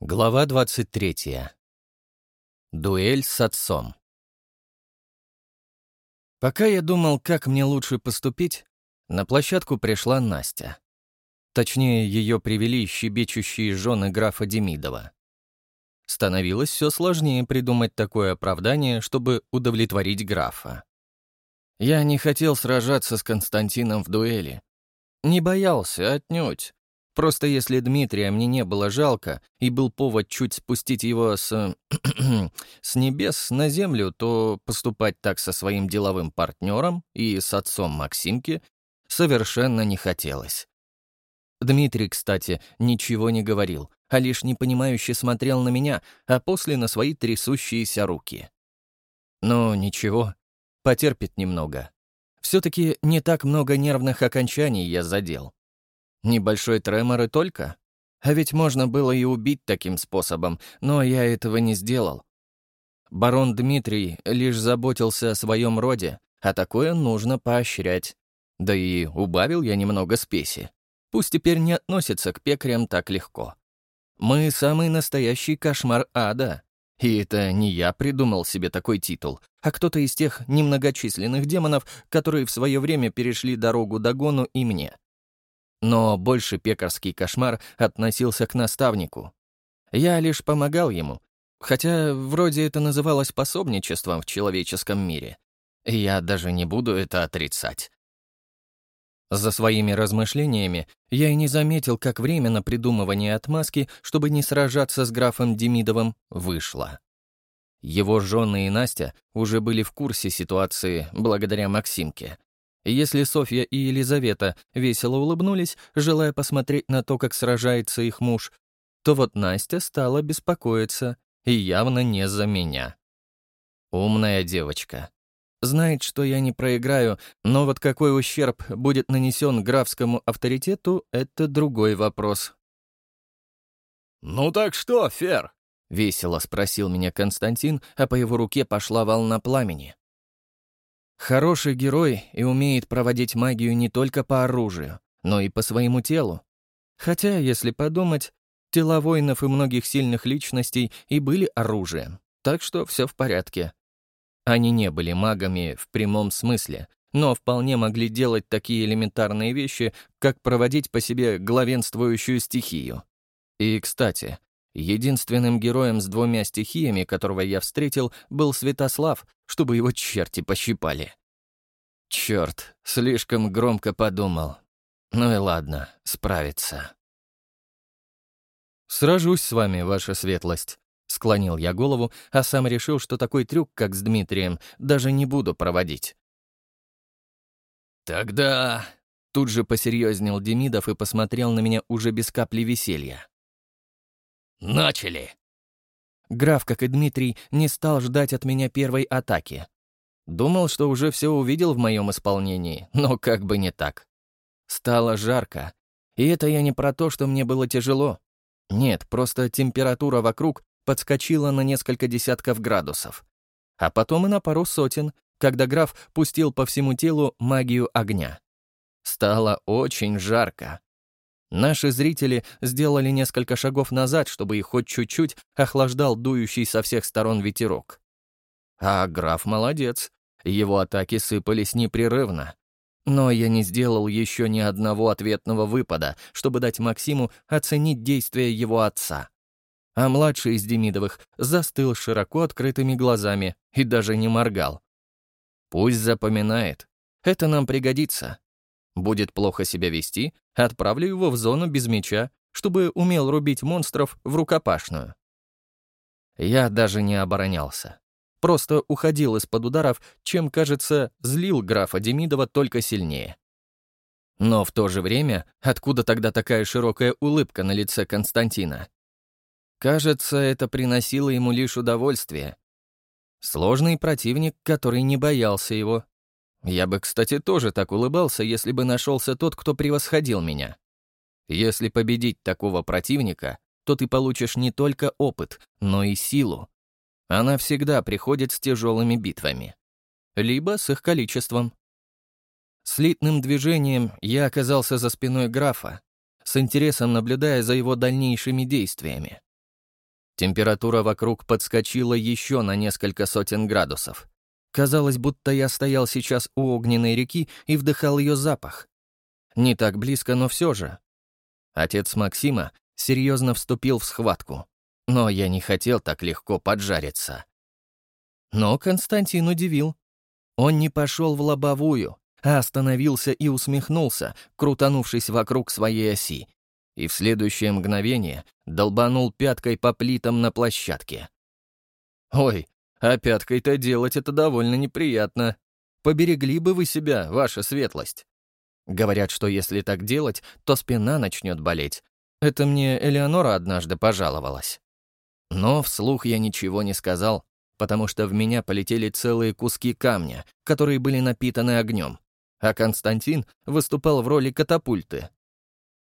Глава 23. Дуэль с отцом. Пока я думал, как мне лучше поступить, на площадку пришла Настя. Точнее, ее привели щебечущие жены графа Демидова. Становилось все сложнее придумать такое оправдание, чтобы удовлетворить графа. Я не хотел сражаться с Константином в дуэли. Не боялся, отнюдь. Просто если Дмитрия мне не было жалко, и был повод чуть спустить его с... с небес на землю, то поступать так со своим деловым партнером и с отцом Максимки совершенно не хотелось. Дмитрий, кстати, ничего не говорил, а лишь непонимающе смотрел на меня, а после на свои трясущиеся руки. Но ничего, потерпит немного. Все-таки не так много нервных окончаний я задел. Небольшой тремор и только. А ведь можно было и убить таким способом, но я этого не сделал. Барон Дмитрий лишь заботился о своем роде, а такое нужно поощрять. Да и убавил я немного спеси. Пусть теперь не относится к пекарям так легко. Мы самый настоящий кошмар ада. И это не я придумал себе такой титул, а кто-то из тех немногочисленных демонов, которые в свое время перешли дорогу Дагону и мне. Но больше пекарский кошмар относился к наставнику. Я лишь помогал ему, хотя вроде это называлось пособничеством в человеческом мире. Я даже не буду это отрицать. За своими размышлениями я и не заметил, как время на придумывание отмазки, чтобы не сражаться с графом Демидовым, вышло. Его жены и Настя уже были в курсе ситуации благодаря Максимке, если Софья и Елизавета весело улыбнулись, желая посмотреть на то, как сражается их муж, то вот Настя стала беспокоиться, и явно не за меня. Умная девочка. Знает, что я не проиграю, но вот какой ущерб будет нанесен графскому авторитету — это другой вопрос. «Ну так что, Фер?» — весело спросил меня Константин, а по его руке пошла волна пламени. Хороший герой и умеет проводить магию не только по оружию, но и по своему телу. Хотя, если подумать, тела воинов и многих сильных личностей и были оружием, так что все в порядке. Они не были магами в прямом смысле, но вполне могли делать такие элементарные вещи, как проводить по себе главенствующую стихию. И, кстати, Единственным героем с двумя стихиями, которого я встретил, был Святослав, чтобы его черти пощипали. Черт, слишком громко подумал. Ну и ладно, справится. «Сражусь с вами, ваша светлость», — склонил я голову, а сам решил, что такой трюк, как с Дмитрием, даже не буду проводить. «Тогда...» — тут же посерьезнел Демидов и посмотрел на меня уже без капли веселья. «Начали!» Граф, как и Дмитрий, не стал ждать от меня первой атаки. Думал, что уже все увидел в моем исполнении, но как бы не так. Стало жарко. И это я не про то, что мне было тяжело. Нет, просто температура вокруг подскочила на несколько десятков градусов. А потом и на пару сотен, когда граф пустил по всему телу магию огня. Стало очень жарко. Наши зрители сделали несколько шагов назад, чтобы их хоть чуть-чуть охлаждал дующий со всех сторон ветерок. А граф молодец. Его атаки сыпались непрерывно. Но я не сделал еще ни одного ответного выпада, чтобы дать Максиму оценить действия его отца. А младший из Демидовых застыл широко открытыми глазами и даже не моргал. Пусть запоминает. Это нам пригодится. Будет плохо себя вести, отправлю его в зону без меча, чтобы умел рубить монстров в рукопашную. Я даже не оборонялся. Просто уходил из-под ударов, чем, кажется, злил графа Демидова только сильнее. Но в то же время, откуда тогда такая широкая улыбка на лице Константина? Кажется, это приносило ему лишь удовольствие. Сложный противник, который не боялся его, я бы, кстати, тоже так улыбался, если бы нашелся тот, кто превосходил меня. Если победить такого противника, то ты получишь не только опыт, но и силу. Она всегда приходит с тяжелыми битвами. Либо с их количеством. Слитным движением я оказался за спиной графа, с интересом наблюдая за его дальнейшими действиями. Температура вокруг подскочила еще на несколько сотен градусов. Казалось, будто я стоял сейчас у огненной реки и вдыхал ее запах. Не так близко, но все же. Отец Максима серьезно вступил в схватку, но я не хотел так легко поджариться. Но Константин удивил. Он не пошел в лобовую, а остановился и усмехнулся, крутанувшись вокруг своей оси, и в следующее мгновение долбанул пяткой по плитам на площадке. «Ой, а пяткой-то делать это довольно неприятно. Поберегли бы вы себя, ваша светлость». Говорят, что если так делать, то спина начнет болеть. Это мне Элеонора однажды пожаловалась. Но вслух я ничего не сказал, потому что в меня полетели целые куски камня, которые были напитаны огнем, а Константин выступал в роли катапульты.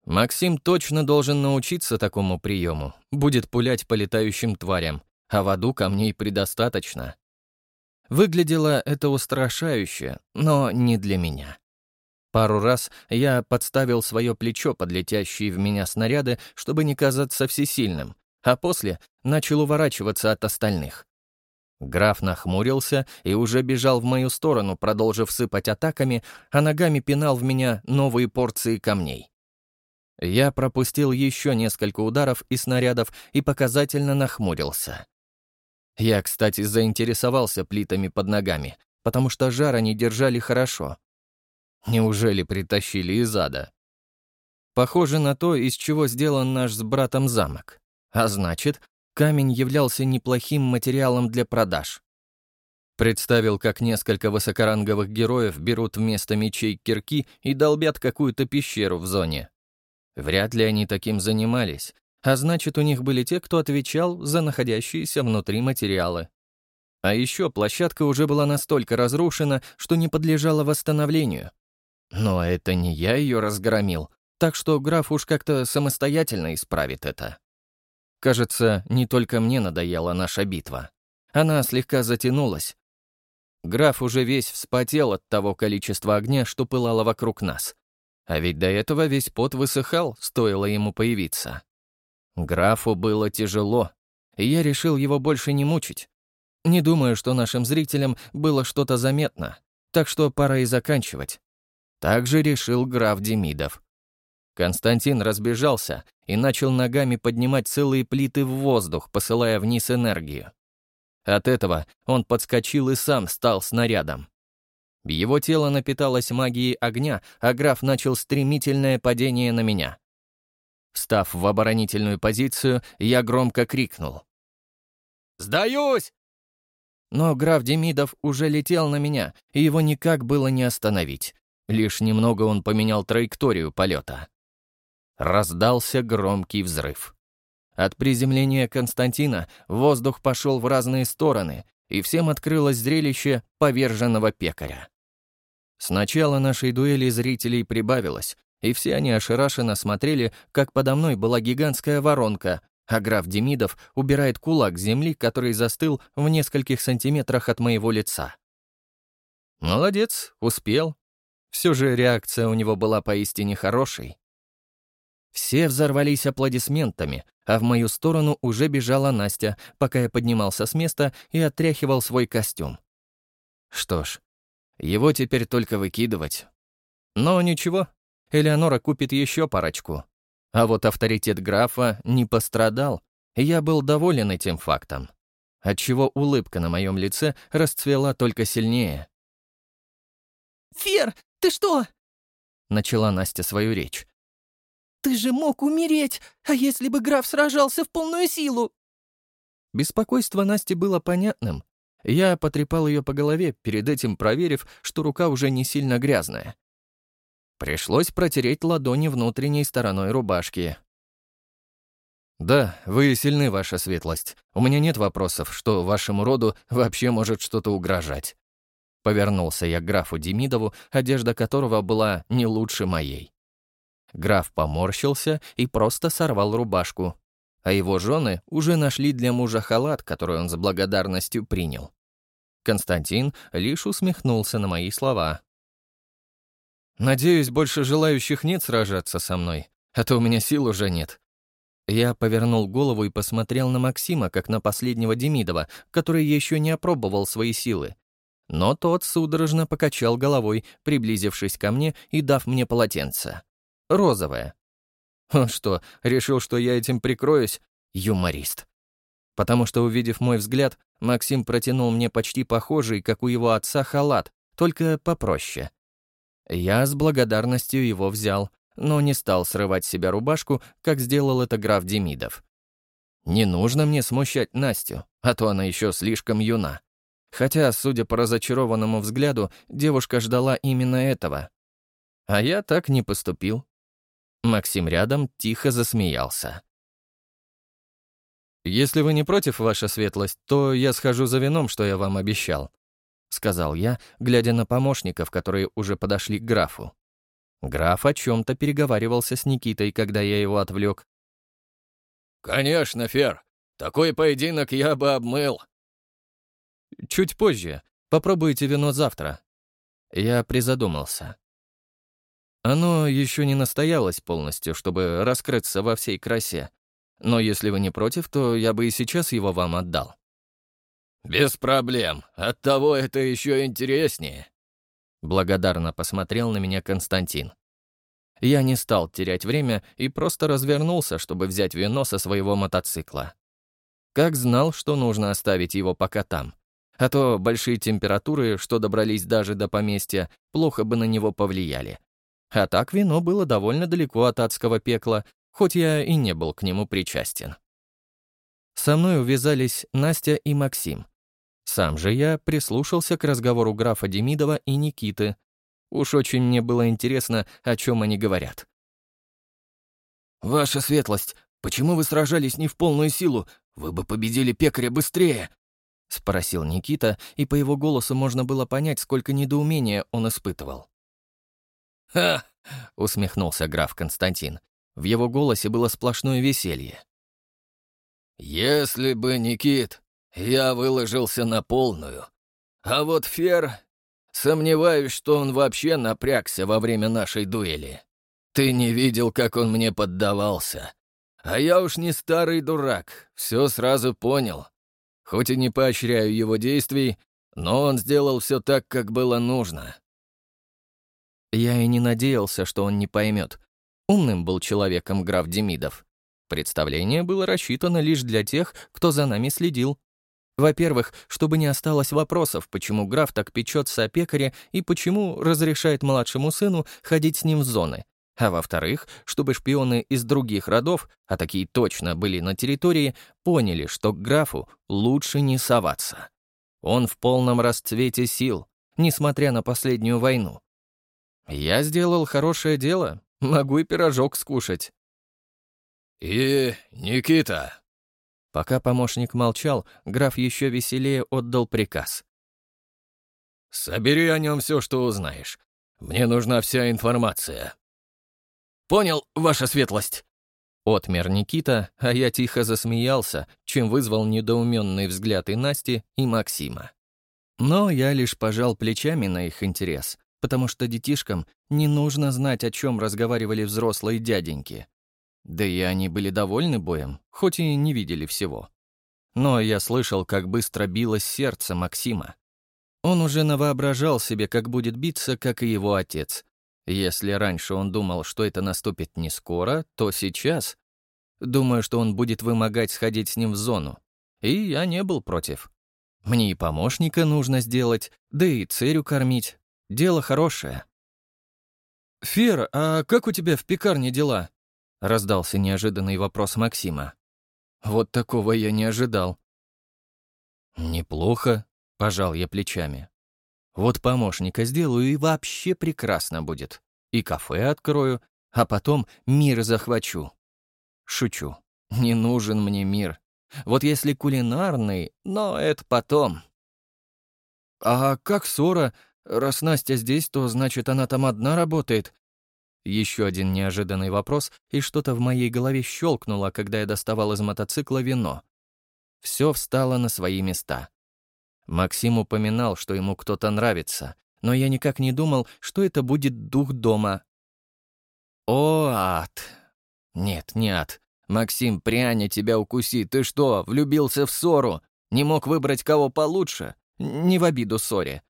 Максим точно должен научиться такому приему, будет пулять по летающим тварям, а в аду камней предостаточно. Выглядело это устрашающе, но не для меня. Пару раз я подставил свое плечо под летящие в меня снаряды, чтобы не казаться всесильным, а после начал уворачиваться от остальных. Граф нахмурился и уже бежал в мою сторону, продолжив сыпать атаками, а ногами пинал в меня новые порции камней. Я пропустил еще несколько ударов и снарядов и показательно нахмурился. Я, кстати, заинтересовался плитами под ногами, потому что жар они держали хорошо. Неужели притащили из ада? Похоже на то, из чего сделан наш с братом замок. А значит, камень являлся неплохим материалом для продаж. Представил, как несколько высокоранговых героев берут вместо мечей кирки и долбят какую-то пещеру в зоне. Вряд ли они таким занимались, а значит, у них были те, кто отвечал за находящиеся внутри материалы. А еще площадка уже была настолько разрушена, что не подлежала восстановлению. Но это не я ее разгромил, так что граф уж как-то самостоятельно исправит это. Кажется, не только мне надоела наша битва. Она слегка затянулась. Граф уже весь вспотел от того количества огня, что пылало вокруг нас. А ведь до этого весь пот высыхал, стоило ему появиться. Графу было тяжело, и я решил его больше не мучить. Не думаю, что нашим зрителям было что-то заметно, так что пора и заканчивать. Так же решил граф Демидов. Константин разбежался и начал ногами поднимать целые плиты в воздух, посылая вниз энергию. От этого он подскочил и сам стал снарядом. Его тело напиталось магией огня, а граф начал стремительное падение на меня. Встав в оборонительную позицию, я громко крикнул. «Сдаюсь!» Но граф Демидов уже летел на меня, и его никак было не остановить. Лишь немного он поменял траекторию полета. Раздался громкий взрыв. От приземления Константина воздух пошел в разные стороны, и всем открылось зрелище поверженного пекаря. С начала нашей дуэли зрителей прибавилось, и все они ошарашенно смотрели, как подо мной была гигантская воронка, а граф Демидов убирает кулак земли, который застыл в нескольких сантиметрах от моего лица. Молодец, успел. Все же реакция у него была поистине хорошей. Все взорвались аплодисментами, а в мою сторону уже бежала Настя, пока я поднимался с места и отряхивал свой костюм. Что ж, его теперь только выкидывать. Но ничего, Элеонора купит еще парочку. А вот авторитет графа не пострадал, и я был доволен этим фактом. Отчего улыбка на моем лице расцвела только сильнее. «Фер, ты что?» — начала Настя свою речь. «Ты же мог умереть, а если бы граф сражался в полную силу?» Беспокойство Насти было понятным. Я потрепал ее по голове, перед этим проверив, что рука уже не сильно грязная. Пришлось протереть ладони внутренней стороной рубашки. «Да, вы сильны, ваша светлость. У меня нет вопросов, что вашему роду вообще может что-то угрожать». Повернулся я к графу Демидову, одежда которого была не лучше моей. Граф поморщился и просто сорвал рубашку, а его жены уже нашли для мужа халат, который он с благодарностью принял. Константин лишь усмехнулся на мои слова. Надеюсь, больше желающих нет сражаться со мной, а то у меня сил уже нет. Я повернул голову и посмотрел на Максима, как на последнего Демидова, который еще не опробовал свои силы. Но тот судорожно покачал головой, приблизившись ко мне и дав мне полотенце. Розовое. Он что, решил, что я этим прикроюсь? Юморист. Потому что, увидев мой взгляд, Максим протянул мне почти похожий, как у его отца, халат, только попроще. Я с благодарностью его взял, но не стал срывать себя рубашку, как сделал это граф Демидов. Не нужно мне смущать Настю, а то она еще слишком юна. Хотя, судя по разочарованному взгляду, девушка ждала именно этого. А я так не поступил. Максим рядом тихо засмеялся. «Если вы не против, ваша светлость, то я схожу за вином, что я вам обещал», — сказал я, глядя на помощников, которые уже подошли к графу. Граф о чем-то переговаривался с Никитой, когда я его отвлек. «Конечно, Фер. Такой поединок я бы обмыл», Чуть позже. Попробуйте вино завтра. Я призадумался. Оно еще не настоялось полностью, чтобы раскрыться во всей красе. Но если вы не против, то я бы и сейчас его вам отдал. «Без проблем. Оттого это еще интереснее». Благодарно посмотрел на меня Константин. Я не стал терять время и просто развернулся, чтобы взять вино со своего мотоцикла. Как знал, что нужно оставить его пока там. А то большие температуры, что добрались даже до поместья, плохо бы на него повлияли. А так вино было довольно далеко от адского пекла, хоть я и не был к нему причастен. Со мной увязались Настя и Максим. Сам же я прислушался к разговору графа Демидова и Никиты. Уж очень мне было интересно, о чем они говорят. «Ваша светлость, почему вы сражались не в полную силу? Вы бы победили пекаря быстрее!» — спросил Никита, и по его голосу можно было понять, сколько недоумения он испытывал. «Ха!» — усмехнулся граф Константин. В его голосе было сплошное веселье. «Если бы Никит, я выложился на полную. А вот Фер... Сомневаюсь, что он вообще напрягся во время нашей дуэли. Ты не видел, как он мне поддавался. А я уж не старый дурак, все сразу понял. Хоть и не поощряю его действий, но он сделал все так, как было нужно. Я и не надеялся, что он не поймет. Умным был человеком граф Демидов. Представление было рассчитано лишь для тех, кто за нами следил. Во-первых, чтобы не осталось вопросов, почему граф так печется о пекаре и почему разрешает младшему сыну ходить с ним в зоны. А во-вторых, чтобы шпионы из других родов, а такие точно были на территории, поняли, что к графу лучше не соваться. Он в полном расцвете сил, несмотря на последнюю войну. Я сделал хорошее дело, могу и пирожок скушать. «И Никита!» Пока помощник молчал, граф еще веселее отдал приказ. «Собери о нем все, что узнаешь. Мне нужна вся информация». «Понял, ваша светлость!» Отмер Никита, а я тихо засмеялся, чем вызвал недоуменный взгляд и Насти, и Максима. Но я лишь пожал плечами на их интерес, потому что детишкам не нужно знать, о чем разговаривали взрослые дяденьки. Да и они были довольны боем, хоть и не видели всего. Но я слышал, как быстро билось сердце Максима. Он уже навоображал себе, как будет биться, как и его отец, если раньше он думал, что это наступит не скоро, то сейчас... Думаю, что он будет вымогать сходить с ним в зону. И я не был против. Мне и помощника нужно сделать, да и церю кормить. Дело хорошее. «Фер, а как у тебя в пекарне дела?» — раздался неожиданный вопрос Максима. Вот такого я не ожидал. «Неплохо», — пожал я плечами. Вот помощника сделаю, и вообще прекрасно будет. И кафе открою, а потом мир захвачу. Шучу. Не нужен мне мир. Вот если кулинарный, но это потом. А как ссора? Раз Настя здесь, то значит, она там одна работает. Еще один неожиданный вопрос, и что-то в моей голове щелкнуло, когда я доставал из мотоцикла вино. Все встало на свои места. Максим упоминал, что ему кто-то нравится, но я никак не думал, что это будет дух дома. О, ад! Нет, не ад. Максим, пряня тебя укусит. Ты что, влюбился в ссору? Не мог выбрать кого получше? Не в обиду ссоре.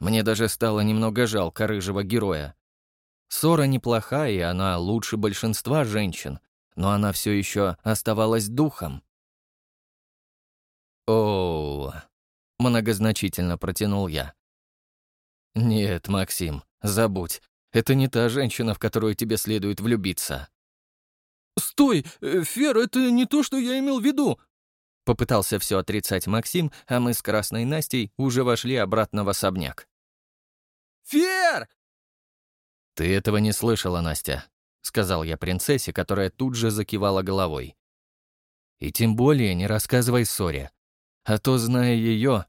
Мне даже стало немного жалко рыжего героя. Ссора неплохая, и она лучше большинства женщин, но она все еще оставалась духом. «О, многозначительно протянул я. «Нет, Максим, забудь. Это не та женщина, в которую тебе следует влюбиться». «Стой! Э, Фер, это не то, что я имел в виду!» Попытался все отрицать Максим, а мы с Красной Настей уже вошли обратно в особняк. «Фер!» «Ты этого не слышала, Настя», — сказал я принцессе, которая тут же закивала головой. «И тем более не рассказывай ссоре, а то, зная ее...»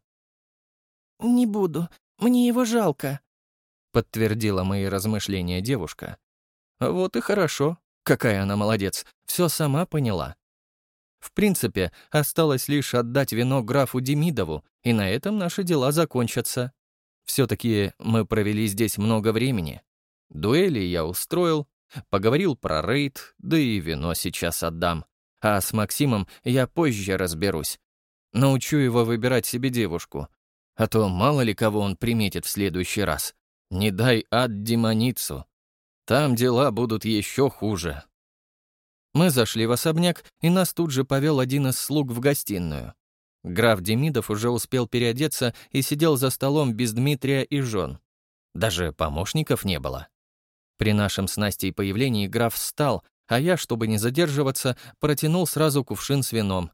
«Не буду, мне его жалко», — подтвердила мои размышления девушка. «Вот и хорошо. Какая она молодец, все сама поняла». В принципе, осталось лишь отдать вино графу Демидову, и на этом наши дела закончатся. Все-таки мы провели здесь много времени. Дуэли я устроил, поговорил про рейд, да и вино сейчас отдам. А с Максимом я позже разберусь. Научу его выбирать себе девушку. А то мало ли кого он приметит в следующий раз. Не дай ад демоницу. Там дела будут еще хуже. Мы зашли в особняк, и нас тут же повел один из слуг в гостиную. Граф Демидов уже успел переодеться и сидел за столом без Дмитрия и жен. Даже помощников не было. При нашем с Настей появлении граф встал, а я, чтобы не задерживаться, протянул сразу кувшин с вином.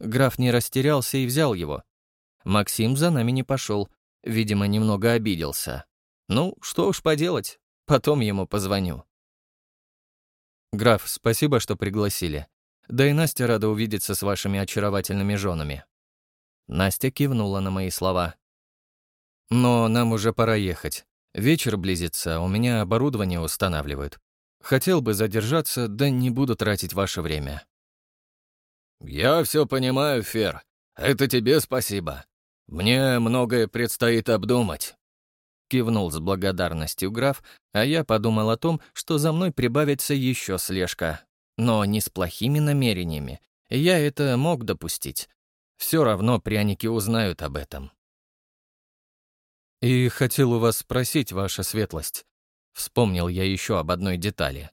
Граф не растерялся и взял его. Максим за нами не пошел, видимо, немного обиделся. Ну, что уж поделать, потом ему позвоню. «Граф, спасибо, что пригласили. Да и Настя рада увидеться с вашими очаровательными женами». Настя кивнула на мои слова. «Но нам уже пора ехать. Вечер близится, у меня оборудование устанавливают. Хотел бы задержаться, да не буду тратить ваше время». «Я все понимаю, Фер. Это тебе спасибо. Мне многое предстоит обдумать». Кивнул с благодарностью граф, а я подумал о том, что за мной прибавится еще слежка. Но не с плохими намерениями. Я это мог допустить. Все равно пряники узнают об этом. «И хотел у вас спросить, ваша светлость». Вспомнил я еще об одной детали.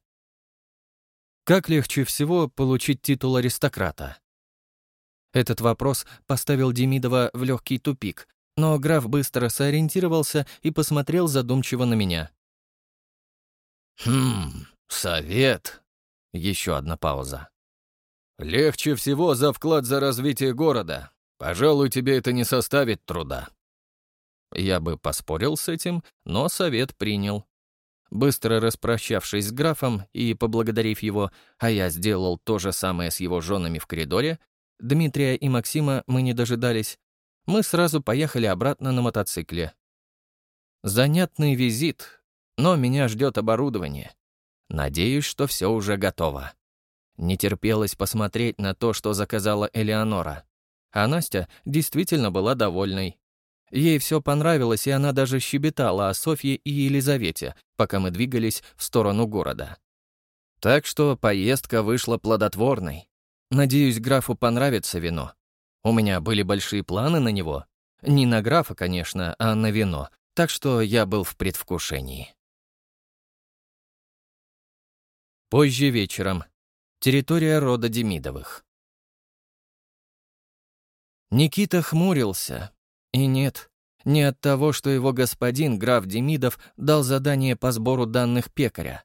Как легче всего получить титул аристократа? Этот вопрос поставил Демидова в легкий тупик, но граф быстро сориентировался и посмотрел задумчиво на меня. «Хм, совет». Еще одна пауза. «Легче всего за вклад за развитие города. Пожалуй, тебе это не составит труда». Я бы поспорил с этим, но совет принял. Быстро распрощавшись с графом и поблагодарив его, а я сделал то же самое с его женами в коридоре, Дмитрия и Максима мы не дожидались, мы сразу поехали обратно на мотоцикле. Занятный визит, но меня ждет оборудование. Надеюсь, что все уже готово. Не терпелось посмотреть на то, что заказала Элеонора. А Настя действительно была довольной. Ей все понравилось, и она даже щебетала о Софье и Елизавете, пока мы двигались в сторону города. Так что поездка вышла плодотворной. Надеюсь, графу понравится вино. У меня были большие планы на него. Не на графа, конечно, а на вино, так что я был в предвкушении. Позже вечером. Территория рода Демидовых. Никита хмурился. И нет, не от того, что его господин, граф Демидов, дал задание по сбору данных пекаря.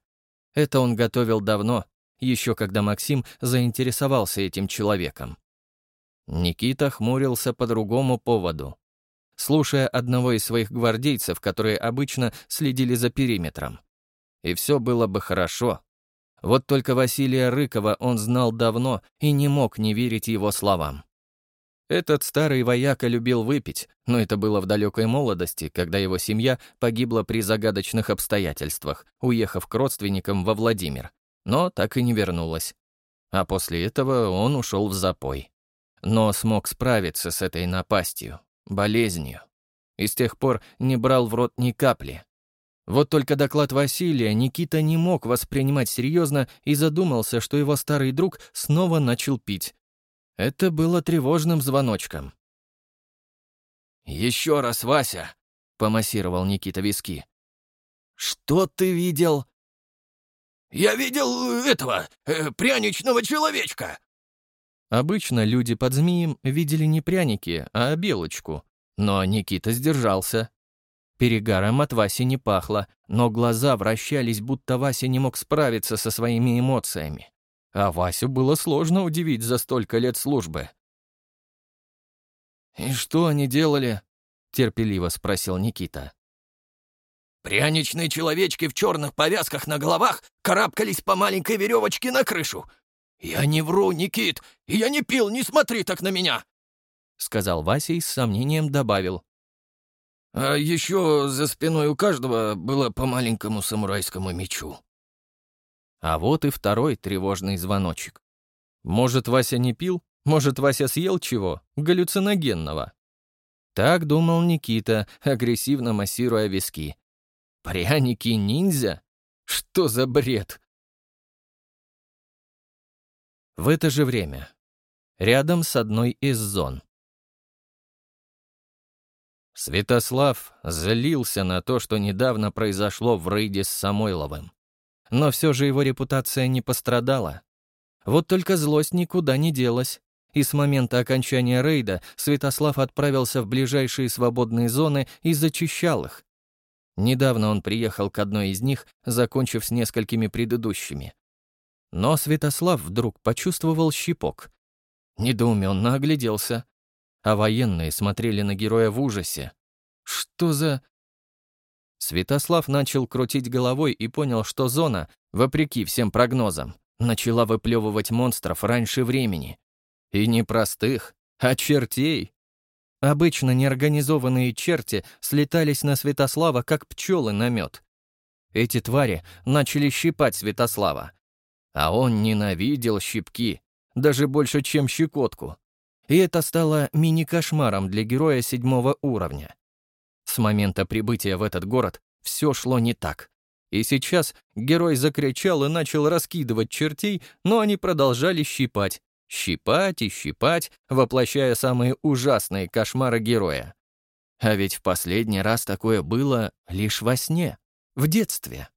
Это он готовил давно, еще когда Максим заинтересовался этим человеком. Никита хмурился по другому поводу. Слушая одного из своих гвардейцев, которые обычно следили за периметром. И все было бы хорошо. Вот только Василия Рыкова он знал давно и не мог не верить его словам. Этот старый вояка любил выпить, но это было в далекой молодости, когда его семья погибла при загадочных обстоятельствах, уехав к родственникам во Владимир, но так и не вернулась. А после этого он ушел в запой но смог справиться с этой напастью, болезнью. И с тех пор не брал в рот ни капли. Вот только доклад Василия Никита не мог воспринимать серьезно и задумался, что его старый друг снова начал пить. Это было тревожным звоночком. «Еще раз, Вася!» — помассировал Никита виски. «Что ты видел?» «Я видел этого, э, пряничного человечка!» Обычно люди под змеем видели не пряники, а белочку. Но Никита сдержался. Перегаром от Васи не пахло, но глаза вращались, будто Вася не мог справиться со своими эмоциями. А Васю было сложно удивить за столько лет службы. «И что они делали?» — терпеливо спросил Никита. «Пряничные человечки в черных повязках на головах карабкались по маленькой веревочке на крышу. Я не вру, Никит, и я не пил, не смотри так на меня!» — сказал Вася и с сомнением добавил. А еще за спиной у каждого было по маленькому самурайскому мечу. А вот и второй тревожный звоночек. Может, Вася не пил? Может, Вася съел чего? Галлюциногенного? Так думал Никита, агрессивно массируя виски. Пряники-ниндзя? Что за бред? В это же время. Рядом с одной из зон. Святослав злился на то, что недавно произошло в рейде с Самойловым. Но все же его репутация не пострадала. Вот только злость никуда не делась. И с момента окончания рейда Святослав отправился в ближайшие свободные зоны и зачищал их. Недавно он приехал к одной из них, закончив с несколькими предыдущими. Но Святослав вдруг почувствовал щипок. Недоуменно огляделся а военные смотрели на героя в ужасе. Что за... Святослав начал крутить головой и понял, что зона, вопреки всем прогнозам, начала выплевывать монстров раньше времени. И не простых, а чертей. Обычно неорганизованные черти слетались на Святослава, как пчелы на мед. Эти твари начали щипать Святослава. А он ненавидел щипки, даже больше, чем щекотку. И это стало мини-кошмаром для героя седьмого уровня. С момента прибытия в этот город все шло не так. И сейчас герой закричал и начал раскидывать чертей, но они продолжали щипать. Щипать и щипать, воплощая самые ужасные кошмары героя. А ведь в последний раз такое было лишь во сне, в детстве.